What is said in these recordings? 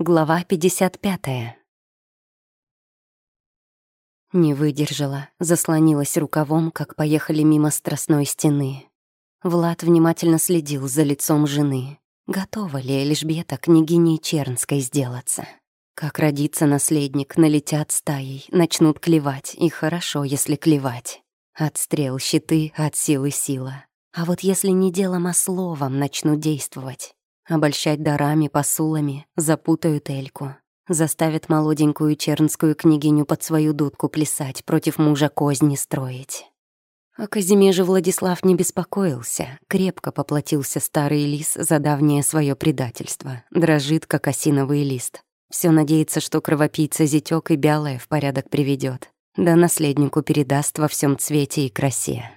Глава 55. Не выдержала, заслонилась рукавом, как поехали мимо страстной стены. Влад внимательно следил за лицом жены. Готова ли Эльжбета княгиней Чернской сделаться? Как родится наследник, налетят стаей, начнут клевать, и хорошо, если клевать. Отстрел щиты, от силы сила. А вот если не делом, а словом начнут действовать, Обольщать дарами, посулами, запутают Эльку. Заставят молоденькую чернскую княгиню под свою дудку плясать, против мужа козни строить. О Казимеже Владислав не беспокоился, крепко поплатился старый лис за давнее свое предательство, дрожит, как осиновый лист. Все надеется, что кровопийца зятёк и бялая в порядок приведет, да наследнику передаст во всем цвете и красе.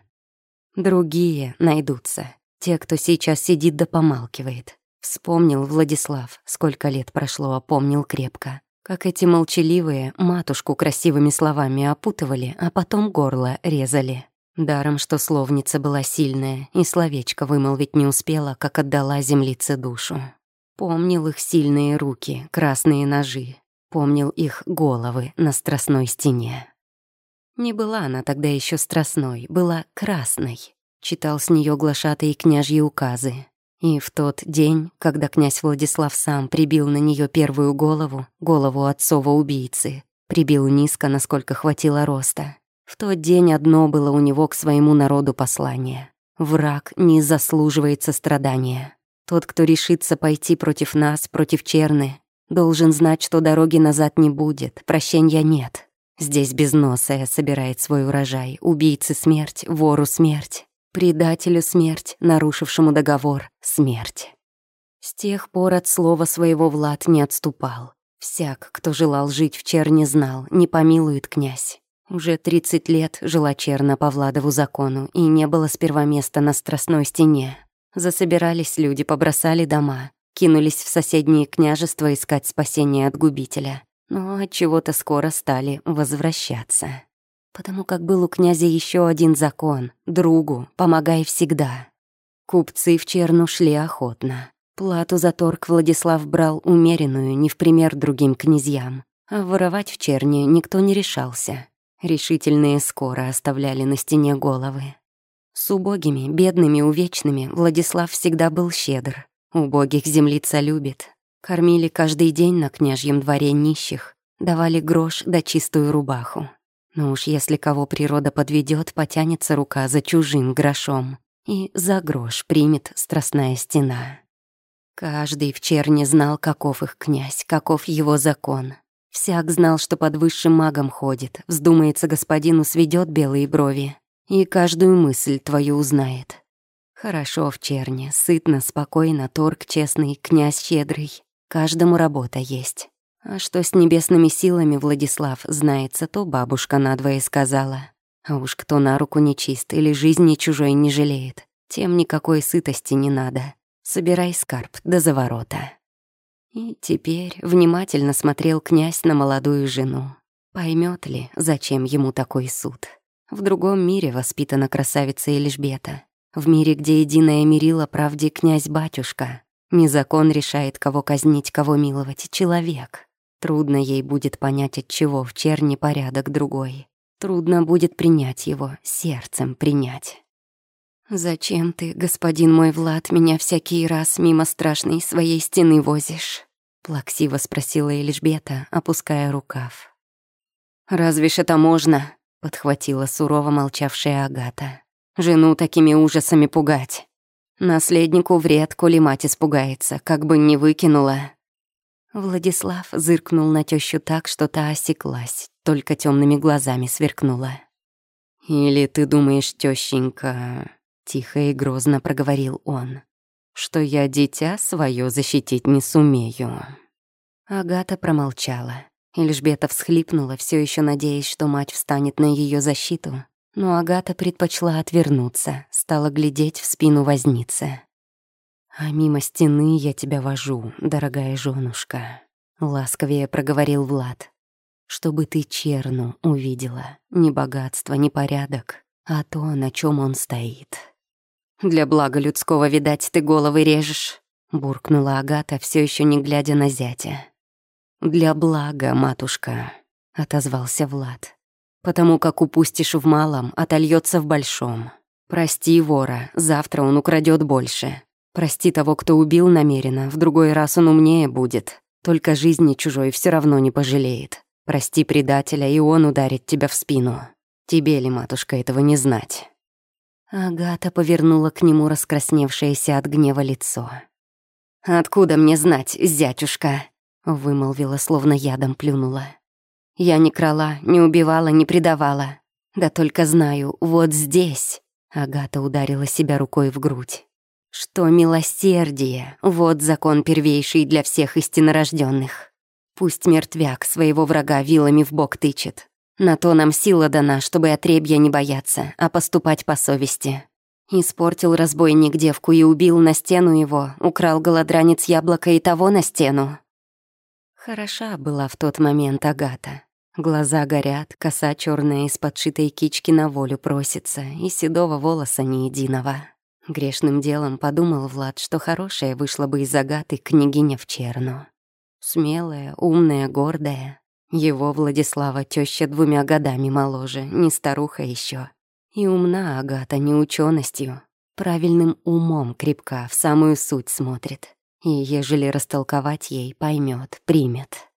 Другие найдутся, те, кто сейчас сидит да помалкивает. Вспомнил Владислав, сколько лет прошло, а помнил крепко. Как эти молчаливые матушку красивыми словами опутывали, а потом горло резали. Даром, что словница была сильная, и словечко вымолвить не успела, как отдала землице душу. Помнил их сильные руки, красные ножи. Помнил их головы на страстной стене. Не была она тогда еще страстной, была красной. Читал с нее глашатые княжьи указы. И в тот день, когда князь Владислав сам прибил на нее первую голову, голову отцова убийцы, прибил низко, насколько хватило роста, в тот день одно было у него к своему народу послание. Враг не заслуживает сострадания. Тот, кто решится пойти против нас, против Черны, должен знать, что дороги назад не будет, прощения нет. Здесь безносая собирает свой урожай, убийцы смерть, вору смерть. Предателю смерть, нарушившему договор смерть. С тех пор от слова своего Влад не отступал. Всяк, кто желал жить в Черне, знал, не помилует князь. Уже тридцать лет жила Черна по Владову закону, и не было сперва места на страстной стене. Засобирались люди, побросали дома, кинулись в соседние княжества искать спасения от губителя. Но от чего то скоро стали возвращаться. Потому как был у князя еще один закон — другу, помогай всегда. Купцы в Черну шли охотно. Плату за торг Владислав брал умеренную, не в пример другим князьям. А воровать в Черне никто не решался. Решительные скоро оставляли на стене головы. С убогими, бедными, увечными Владислав всегда был щедр. Убогих землица любит. Кормили каждый день на княжьем дворе нищих, давали грош да чистую рубаху. Но уж если кого природа подведет, потянется рука за чужим грошом. И за грош примет страстная стена. Каждый в черне знал, каков их князь, каков его закон. Всяк знал, что под высшим магом ходит, вздумается господину, сведет белые брови, и каждую мысль твою узнает. Хорошо в черне, сытно, спокойно, торг честный, князь щедрый. Каждому работа есть. А что с небесными силами Владислав знается, то бабушка надвое сказала. А уж кто на руку не чист или жизни чужой не жалеет, тем никакой сытости не надо. Собирай скарб до заворота. И теперь внимательно смотрел князь на молодую жену. Поймет ли, зачем ему такой суд? В другом мире воспитана красавица Эльжбета. В мире, где единое мерило правде князь-батюшка. Не закон решает, кого казнить, кого миловать, человек. Трудно ей будет понять, от чего в черне порядок другой. Трудно будет принять его, сердцем принять. «Зачем ты, господин мой Влад, меня всякий раз мимо страшной своей стены возишь?» Плаксиво спросила Эльжбета, опуская рукав. «Разве ж это можно?» — подхватила сурово молчавшая Агата. «Жену такими ужасами пугать. Наследнику вред, коли мать испугается, как бы не выкинула. Владислав зыркнул на тещу так, что та осеклась, только темными глазами сверкнула. «Или ты думаешь, тещенька...» — тихо и грозно проговорил он, «что я дитя свое защитить не сумею». Агата промолчала. Эльжбета всхлипнула, все еще надеясь, что мать встанет на ее защиту. Но Агата предпочла отвернуться, стала глядеть в спину возницы. «А мимо стены я тебя вожу, дорогая женушка», — ласковее проговорил Влад. «Чтобы ты черну увидела, не богатство, не порядок, а то, на чем он стоит». «Для блага людского, видать, ты головы режешь», — буркнула Агата, все еще не глядя на зятя. «Для блага, матушка», — отозвался Влад. «Потому как упустишь в малом, отольется в большом. Прости вора, завтра он украдет больше. Прости того, кто убил намеренно, в другой раз он умнее будет. Только жизни чужой все равно не пожалеет. Прости предателя, и он ударит тебя в спину. Тебе ли, матушка, этого не знать?» Агата повернула к нему раскрасневшееся от гнева лицо. «Откуда мне знать, зятюшка?» — вымолвила, словно ядом плюнула. «Я не крала, не убивала, не предавала. Да только знаю, вот здесь...» Агата ударила себя рукой в грудь. «Что милосердие, вот закон первейший для всех истиннорожденных. Пусть мертвяк своего врага вилами в бок тычет, на то нам сила дана, чтобы отребья не бояться, а поступать по совести. Испортил разбойник девку и убил на стену его, украл голодранец яблоко и того на стену. Хороша была в тот момент Агата. Глаза горят, коса черная из подшитой кички на волю просится, и седого волоса ни единого. Грешным делом подумал Влад, что хорошая вышла бы из Агаты княгиня в черну. Смелая, умная, гордая, его Владислава теща двумя годами моложе, не старуха еще. И умна Агата не ученостью, правильным умом крепка, в самую суть смотрит. И ежели растолковать ей, поймет, примет.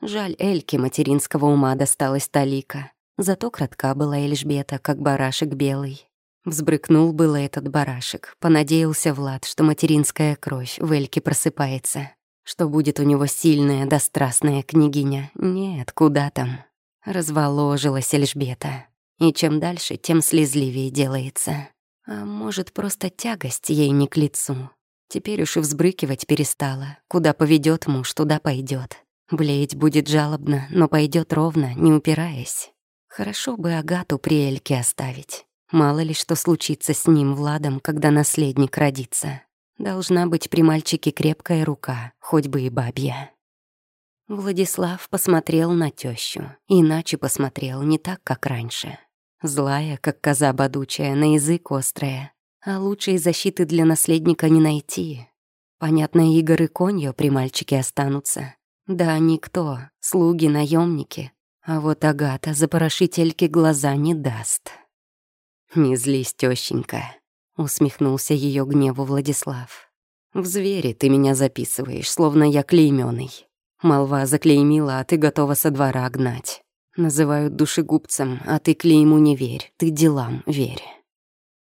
Жаль, Эльке материнского ума досталась талика. Зато кратка была Эльжбета, как барашек белый. Взбрыкнул было этот барашек, понадеялся Влад, что материнская кровь в Эльке просыпается что будет у него сильная, дострастная княгиня. Нет, куда там. Разволожилась Эльжбета. И чем дальше, тем слезливее делается. А может, просто тягость ей не к лицу. Теперь уж и взбрыкивать перестала. Куда поведет муж, туда пойдет. Блеять будет жалобно, но пойдет ровно, не упираясь. Хорошо бы Агату при Эльке оставить. Мало ли что случится с ним, Владом, когда наследник родится. Должна быть при мальчике крепкая рука, хоть бы и бабья. Владислав посмотрел на тещу, иначе посмотрел не так, как раньше. Злая, как коза бодучая, на язык острая. А лучшей защиты для наследника не найти. Понятно, Игорь и Коньо при мальчике останутся. Да никто, слуги, наемники. А вот Агата за порошительки глаза не даст. «Не злись, тещенька», усмехнулся ее гневу Владислав. В звери ты меня записываешь, словно я клеймёный. Молва заклеймила, а ты готова со двора гнать. Называют душегубцем, а ты клейму не верь, ты делам верь.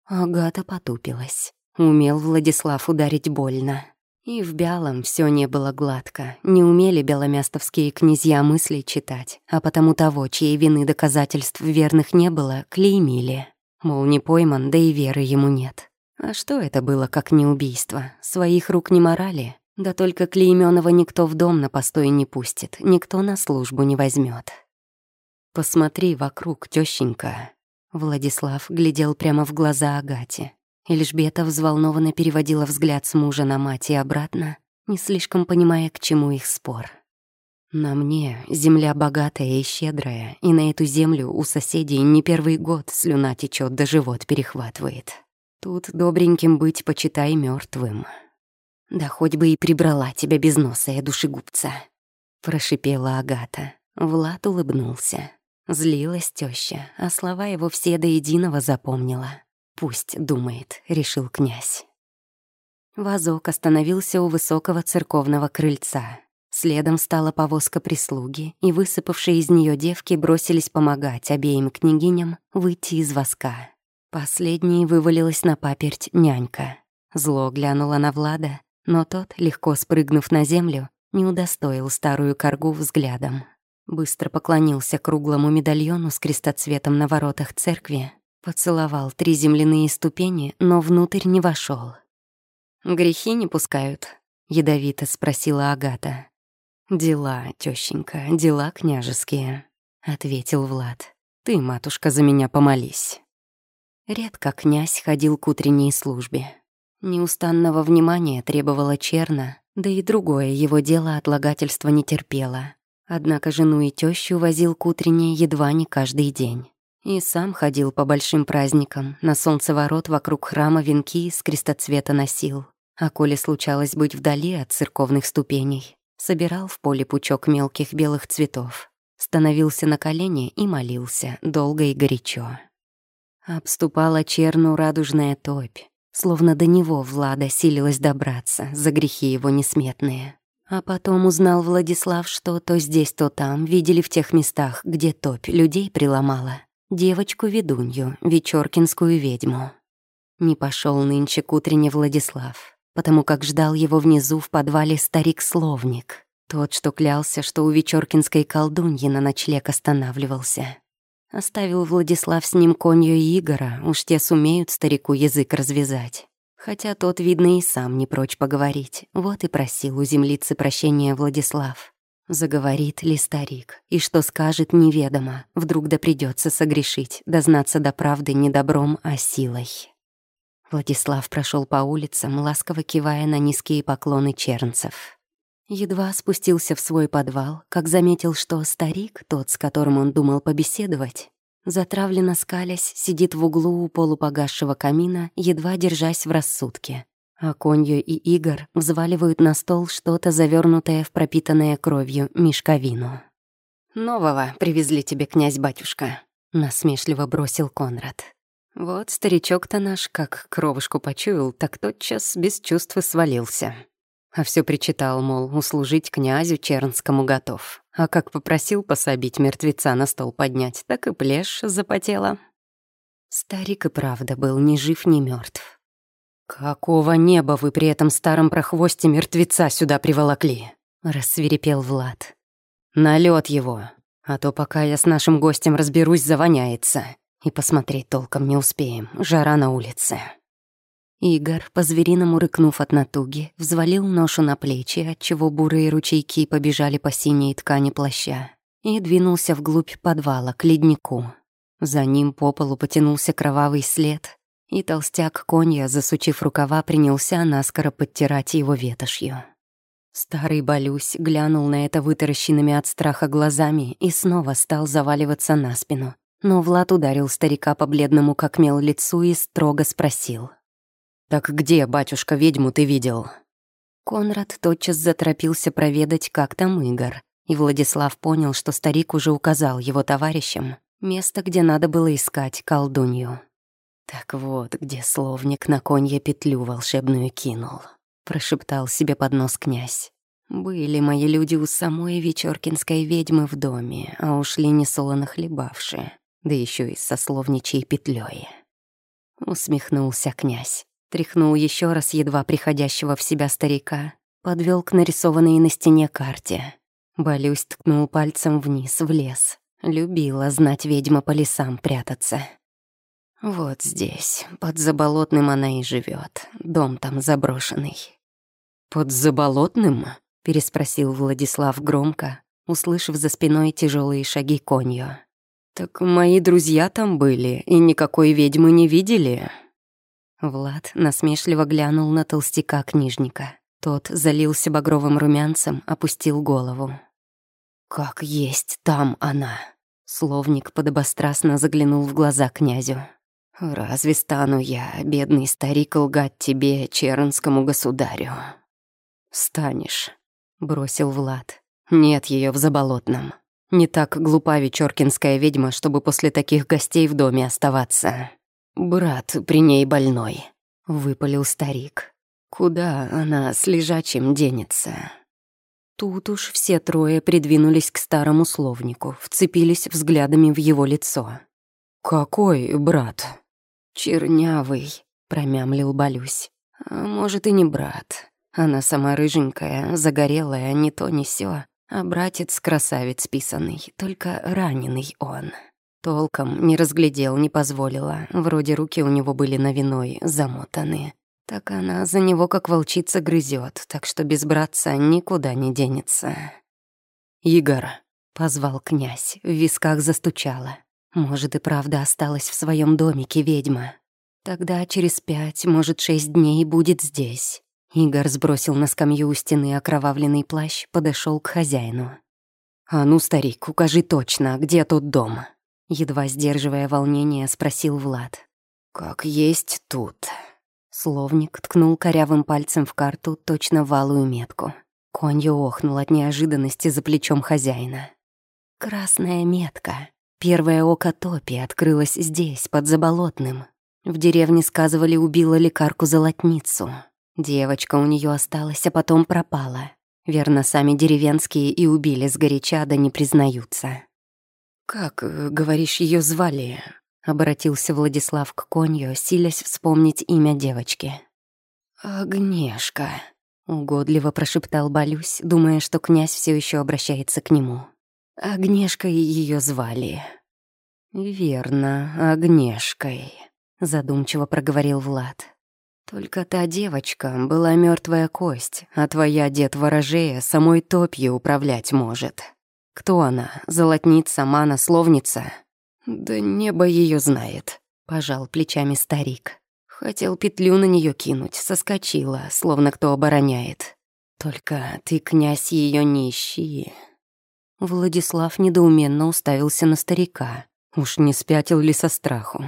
Агата потупилась. Умел Владислав ударить больно. И в Бялом все не было гладко. Не умели беломястовские князья мысли читать, а потому того, чьей вины доказательств верных не было, клеймили. Мол, не пойман, да и веры ему нет. А что это было, как не убийство? Своих рук не морали? Да только Клеймёнова никто в дом на постой не пустит, никто на службу не возьмет. «Посмотри вокруг, тещенька. Владислав глядел прямо в глаза Агате. Эльжбета взволнованно переводила взгляд с мужа на мать и обратно, не слишком понимая, к чему их спор. На мне земля богатая и щедрая, и на эту землю у соседей не первый год слюна течет, да живот перехватывает. Тут добреньким быть, почитай мертвым. Да хоть бы и прибрала тебя без носа, я душегубца. Прошипела Агата. Влад улыбнулся. Злилась теща, а слова его все до единого запомнила. «Пусть думает», — решил князь. Вазок остановился у высокого церковного крыльца. Следом стала повозка прислуги, и высыпавшие из нее девки бросились помогать обеим княгиням выйти из воска. Последней вывалилась на паперть нянька. Зло глянула на Влада, но тот, легко спрыгнув на землю, не удостоил старую коргу взглядом. Быстро поклонился круглому медальону с крестоцветом на воротах церкви, поцеловал три земляные ступени, но внутрь не вошел. «Грехи не пускают?» — ядовито спросила Агата. «Дела, тещенька, дела княжеские», — ответил Влад. «Ты, матушка, за меня помолись». Редко князь ходил к утренней службе. Неустанного внимания требовала черна, да и другое его дело отлагательства не терпело. Однако жену и тещу возил к утренней едва не каждый день. И сам ходил по большим праздникам, на солнцеворот вокруг храма венки с крестоцвета носил. А коли случалось быть вдали от церковных ступеней, Собирал в поле пучок мелких белых цветов, становился на колени и молился, долго и горячо. Обступала черну радужная топь, словно до него Влада силилась добраться за грехи его несметные. А потом узнал Владислав, что то здесь, то там видели в тех местах, где топь людей приломала. Девочку-ведунью, вечеркинскую ведьму. Не пошел нынче к утренне Владислав, потому как ждал его внизу в подвале старик-словник. Тот, что клялся, что у вечеркинской колдуньи на ночлег останавливался. Оставил Владислав с ним конью Игора, уж те сумеют старику язык развязать. Хотя тот, видно, и сам не прочь поговорить. Вот и просил у землицы прощения Владислав. Заговорит ли старик, и что скажет, неведомо. Вдруг да придется согрешить, дознаться до правды не добром, а силой. Владислав прошел по улицам, ласково кивая на низкие поклоны чернцев. Едва спустился в свой подвал, как заметил, что старик, тот, с которым он думал побеседовать, затравленно скалясь, сидит в углу у полупогасшего камина, едва держась в рассудке. А Конью и Игорь взваливают на стол что-то завернутое в пропитанное кровью мешковину. «Нового привезли тебе, князь-батюшка», — насмешливо бросил Конрад. «Вот старичок-то наш, как кровушку почуял, так тотчас без чувств свалился. А все причитал, мол, услужить князю Чернскому готов. А как попросил пособить мертвеца на стол поднять, так и плешь запотела. Старик и правда был ни жив, ни мертв. «Какого неба вы при этом старом прохвосте мертвеца сюда приволокли?» — рассверепел Влад. «Налёт его, а то пока я с нашим гостем разберусь, завоняется. И посмотреть толком не успеем, жара на улице». Игорь, по-звериному рыкнув от натуги, взвалил ношу на плечи, отчего бурые ручейки побежали по синей ткани плаща, и двинулся вглубь подвала, к леднику. За ним по полу потянулся кровавый след, и толстяк конья, засучив рукава, принялся наскоро подтирать его ветошью. Старый Балюсь глянул на это вытаращенными от страха глазами и снова стал заваливаться на спину. Но Влад ударил старика по бледному как мел лицу и строго спросил — «Так где, батюшка, ведьму ты видел?» Конрад тотчас заторопился проведать, как там Игорь, и Владислав понял, что старик уже указал его товарищам место, где надо было искать колдунью. «Так вот, где словник на конье петлю волшебную кинул», — прошептал себе под нос князь. «Были мои люди у самой вечеркинской ведьмы в доме, а ушли несолоно хлебавшие, да еще и со словничьей петлей. Усмехнулся князь. Тряхнул еще раз едва приходящего в себя старика, подвел к нарисованной на стене карте. Болюсь ткнул пальцем вниз, в лес. Любила знать ведьма по лесам прятаться. Вот здесь, под Заболотным она и живет. Дом там заброшенный. «Под Заболотным?» — переспросил Владислав громко, услышав за спиной тяжелые шаги конью. «Так мои друзья там были и никакой ведьмы не видели?» Влад насмешливо глянул на толстяка-книжника. Тот залился багровым румянцем, опустил голову. «Как есть там она!» Словник подобострастно заглянул в глаза князю. «Разве стану я, бедный старик, лгать тебе, чернскому государю?» «Станешь», — бросил Влад. «Нет ее в Заболотном. Не так глупа вечеркинская ведьма, чтобы после таких гостей в доме оставаться». «Брат при ней больной», — выпалил старик. «Куда она с лежачим денется?» Тут уж все трое придвинулись к старому словнику, вцепились взглядами в его лицо. «Какой брат?» «Чернявый», — промямлил Балюсь. «А может, и не брат. Она сама рыженькая, загорелая, ни то, ни сё. А братец красавец писанный, только раненый он». Толком не разглядел, не позволила. Вроде руки у него были на виной, замотаны. Так она за него как волчица грызет, так что без братца никуда не денется. «Игорь», — позвал князь, в висках застучало. Может, и правда осталась в своем домике ведьма. Тогда через пять, может, шесть дней будет здесь. Игорь сбросил на скамью у стены окровавленный плащ, подошел к хозяину. «А ну, старик, укажи точно, где тот дом?» Едва сдерживая волнение, спросил Влад. «Как есть тут». Словник ткнул корявым пальцем в карту точно валую метку. Конью охнул от неожиданности за плечом хозяина. Красная метка. Первое око Топи открылось здесь, под Заболотным. В деревне сказывали, убила лекарку-золотницу. Девочка у нее осталась, а потом пропала. Верно, сами деревенские и убили сгоряча, да не признаются. «Как, э, говоришь, ее звали?» — обратился Владислав к конью, силясь вспомнить имя девочки. «Агнешка», — угодливо прошептал Балюсь, думая, что князь все еще обращается к нему. Агнешкой ее звали. «Верно, Агнешкой», — задумчиво проговорил Влад. Только та девочка была мертвая кость, а твоя дед ворожея самой топью управлять может. Кто она? Золотница, мана, словница? Да небо ее знает, пожал плечами старик. Хотел петлю на нее кинуть, соскочила, словно кто обороняет. Только ты, князь, ее не ищи. Владислав недоуменно уставился на старика. Уж не спятил ли со страху?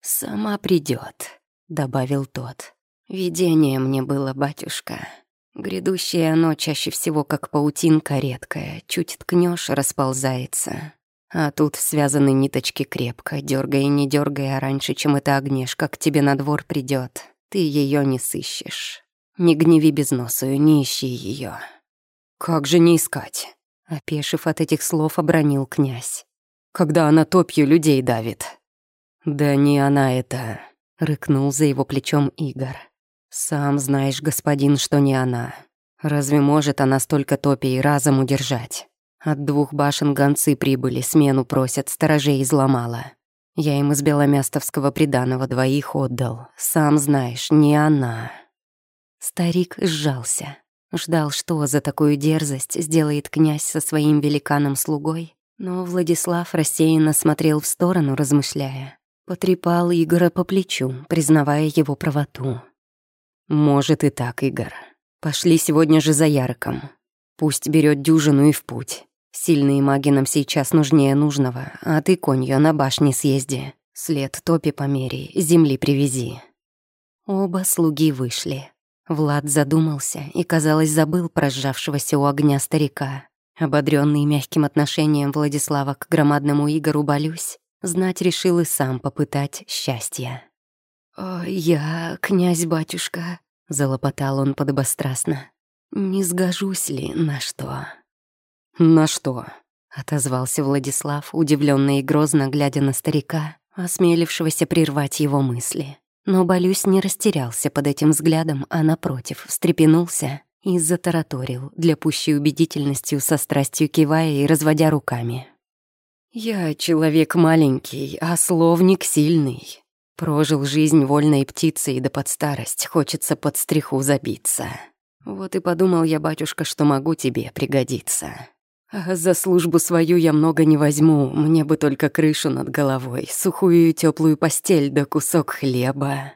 «Сама придет, — добавил тот. «Видение мне было, батюшка. Грядущее оно чаще всего как паутинка редкая, чуть ткнешь, расползается. А тут связаны ниточки крепко, дергая не дергая, а раньше, чем эта огнешка к тебе на двор придет, ты ее не сыщешь. Не гневи безносую, не ищи ее. «Как же не искать?» — опешив от этих слов, обронил князь. «Когда она топью людей давит». «Да не она это», — рыкнул за его плечом Игорь. «Сам знаешь, господин, что не она. Разве может она столько топий разом удержать? От двух башен гонцы прибыли, смену просят, сторожей изломала. Я им из Беломястовского приданого двоих отдал. Сам знаешь, не она». Старик сжался. Ждал, что за такую дерзость сделает князь со своим великаном-слугой, но Владислав рассеянно смотрел в сторону, размышляя. Потрепал Игора по плечу, признавая его правоту. «Может и так, Игорь. Пошли сегодня же за Ярком. Пусть берет дюжину и в путь. Сильные маги нам сейчас нужнее нужного, а ты конью на башне съезди. След топи помери, земли привези». Оба слуги вышли. Влад задумался и, казалось, забыл про сжавшегося у огня старика. Ободрённый мягким отношением Владислава к громадному Игору Болюсь, Знать решил и сам попытать счастья. «О, я, князь-батюшка», — залопотал он подобострастно. «Не сгожусь ли на что?» «На что?» — отозвался Владислав, удивленно и грозно глядя на старика, осмелившегося прервать его мысли. Но Болюсь не растерялся под этим взглядом, а, напротив, встрепенулся и затараторил, для пущей убедительностью со страстью кивая и разводя руками. Я человек маленький, а словник сильный. Прожил жизнь вольной птицей, да под старость хочется под стриху забиться. Вот и подумал я, батюшка, что могу тебе пригодиться. А за службу свою я много не возьму, мне бы только крышу над головой, сухую и теплую постель да кусок хлеба.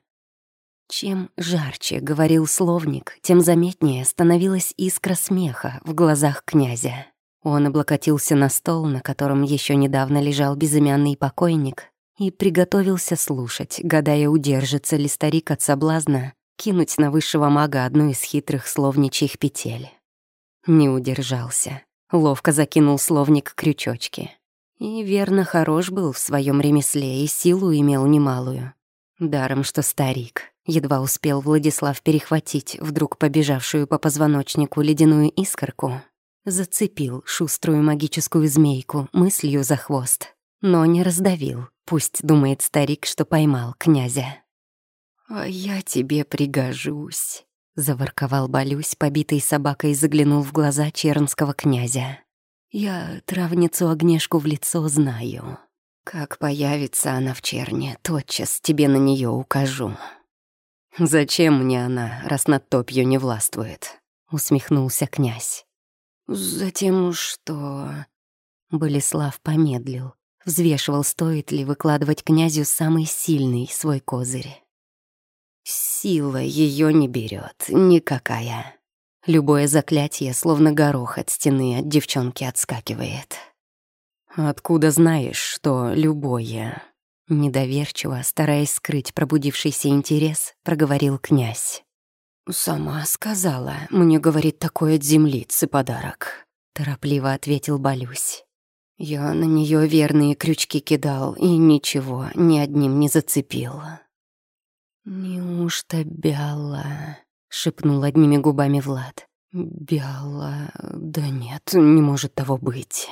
Чем жарче говорил словник, тем заметнее становилась искра смеха в глазах князя. Он облокотился на стол, на котором еще недавно лежал безымянный покойник, и приготовился слушать, гадая, удержится ли старик от соблазна кинуть на высшего мага одну из хитрых словничьих петель. Не удержался. Ловко закинул словник крючочки. И верно хорош был в своем ремесле и силу имел немалую. Даром, что старик. Едва успел Владислав перехватить вдруг побежавшую по позвоночнику ледяную искорку, Зацепил шуструю магическую змейку мыслью за хвост, но не раздавил. Пусть думает старик, что поймал князя. «А я тебе пригожусь», — заворковал Балюсь, побитой собакой заглянул в глаза чернского князя. «Я травницу огнешку в лицо знаю. Как появится она в черне, тотчас тебе на нее укажу». «Зачем мне она, раз над топью не властвует?» — усмехнулся князь. Затем что... Болеслав помедлил, взвешивал, стоит ли выкладывать князю самый сильный свой козырь. Сила ее не берет, никакая. Любое заклятие, словно горох от стены от девчонки отскакивает. «Откуда знаешь, что любое?» Недоверчиво, стараясь скрыть пробудившийся интерес, проговорил князь. «Сама сказала. Мне, говорит, такой от землицы подарок», — торопливо ответил Балюсь. Я на нее верные крючки кидал и ничего, ни одним не зацепил. «Неужто Бяла?» — шепнул одними губами Влад. «Бяла... Да нет, не может того быть».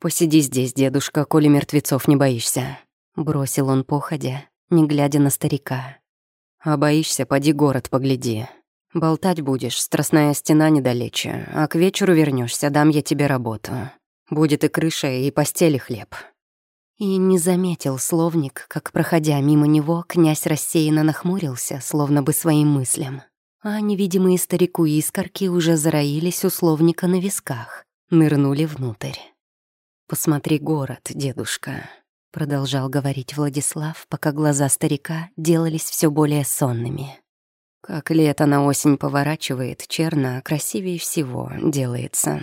«Посиди здесь, дедушка, коли мертвецов не боишься», — бросил он походя, не глядя на старика. «А боишься, поди город погляди. Болтать будешь, страстная стена недалече, а к вечеру вернешься, дам я тебе работу. Будет и крыша, и постели хлеб». И не заметил словник, как, проходя мимо него, князь рассеянно нахмурился, словно бы своим мыслям. А невидимые старику искорки уже зароились у словника на висках, нырнули внутрь. «Посмотри город, дедушка», — продолжал говорить Владислав, пока глаза старика делались все более сонными. «Как лето на осень поворачивает, черно красивее всего делается».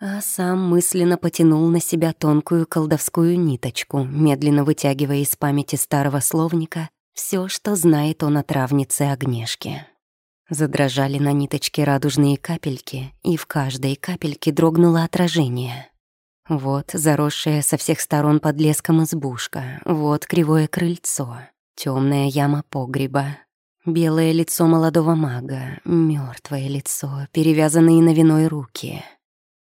А сам мысленно потянул на себя тонкую колдовскую ниточку, медленно вытягивая из памяти старого словника все, что знает он о травнице Огнешке. Задрожали на ниточке радужные капельки, и в каждой капельке дрогнуло отражение — вот заросшая со всех сторон под леском избушка, вот кривое крыльцо, темная яма погреба, белое лицо молодого мага, мертвое лицо, перевязанные на виной руки.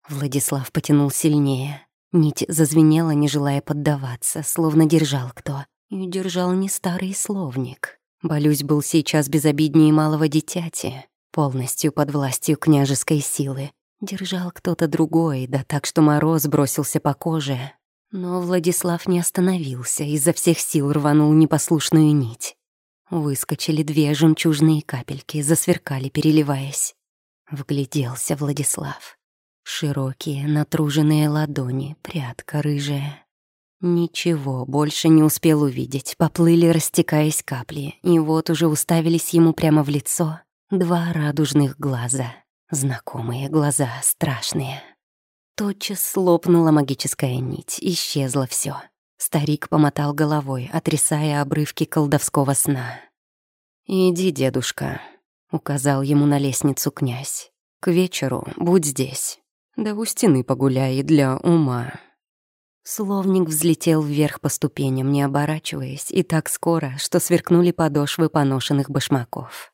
Владислав потянул сильнее. Нить зазвенела, не желая поддаваться, словно держал кто. И держал не старый словник. Болюсь был сейчас безобиднее малого дитяти, полностью под властью княжеской силы, Держал кто-то другой, да так, что мороз бросился по коже. Но Владислав не остановился, изо всех сил рванул непослушную нить. Выскочили две жемчужные капельки, засверкали, переливаясь. Вгляделся Владислав. Широкие, натруженные ладони, прядка рыжая. Ничего больше не успел увидеть, поплыли, растекаясь капли, и вот уже уставились ему прямо в лицо два радужных глаза. Знакомые глаза, страшные. Тотчас слопнула магическая нить, исчезло все. Старик помотал головой, отрисая обрывки колдовского сна. «Иди, дедушка», — указал ему на лестницу князь. «К вечеру будь здесь. Да у стены погуляй для ума». Словник взлетел вверх по ступеням, не оборачиваясь, и так скоро, что сверкнули подошвы поношенных башмаков.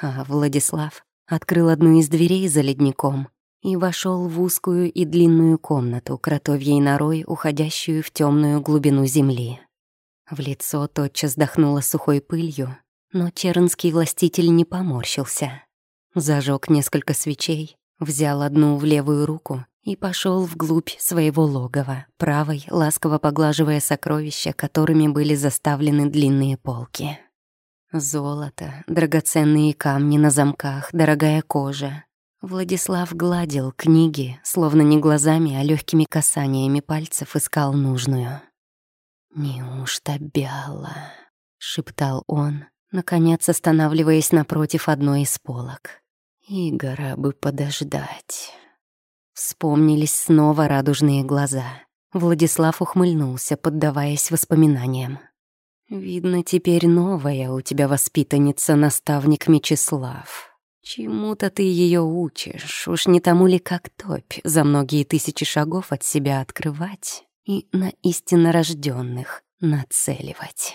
А Владислав открыл одну из дверей за ледником и вошел в узкую и длинную комнату, кротовьей норой, уходящую в темную глубину земли. В лицо тотчас дохнуло сухой пылью, но чернский властитель не поморщился. Зажег несколько свечей, взял одну в левую руку и пошел вглубь своего логова, правой, ласково поглаживая сокровища, которыми были заставлены длинные полки. Золото, драгоценные камни на замках, дорогая кожа. Владислав гладил книги, словно не глазами, а легкими касаниями пальцев искал нужную. «Неужто Бяла?» — шептал он, наконец останавливаясь напротив одной из полок. «Игора бы подождать». Вспомнились снова радужные глаза. Владислав ухмыльнулся, поддаваясь воспоминаниям. Видно, теперь новая у тебя воспитанница, наставник Мечислав. Чему-то ты ее учишь, уж не тому ли, как топь, за многие тысячи шагов от себя открывать и на истинно рожденных нацеливать.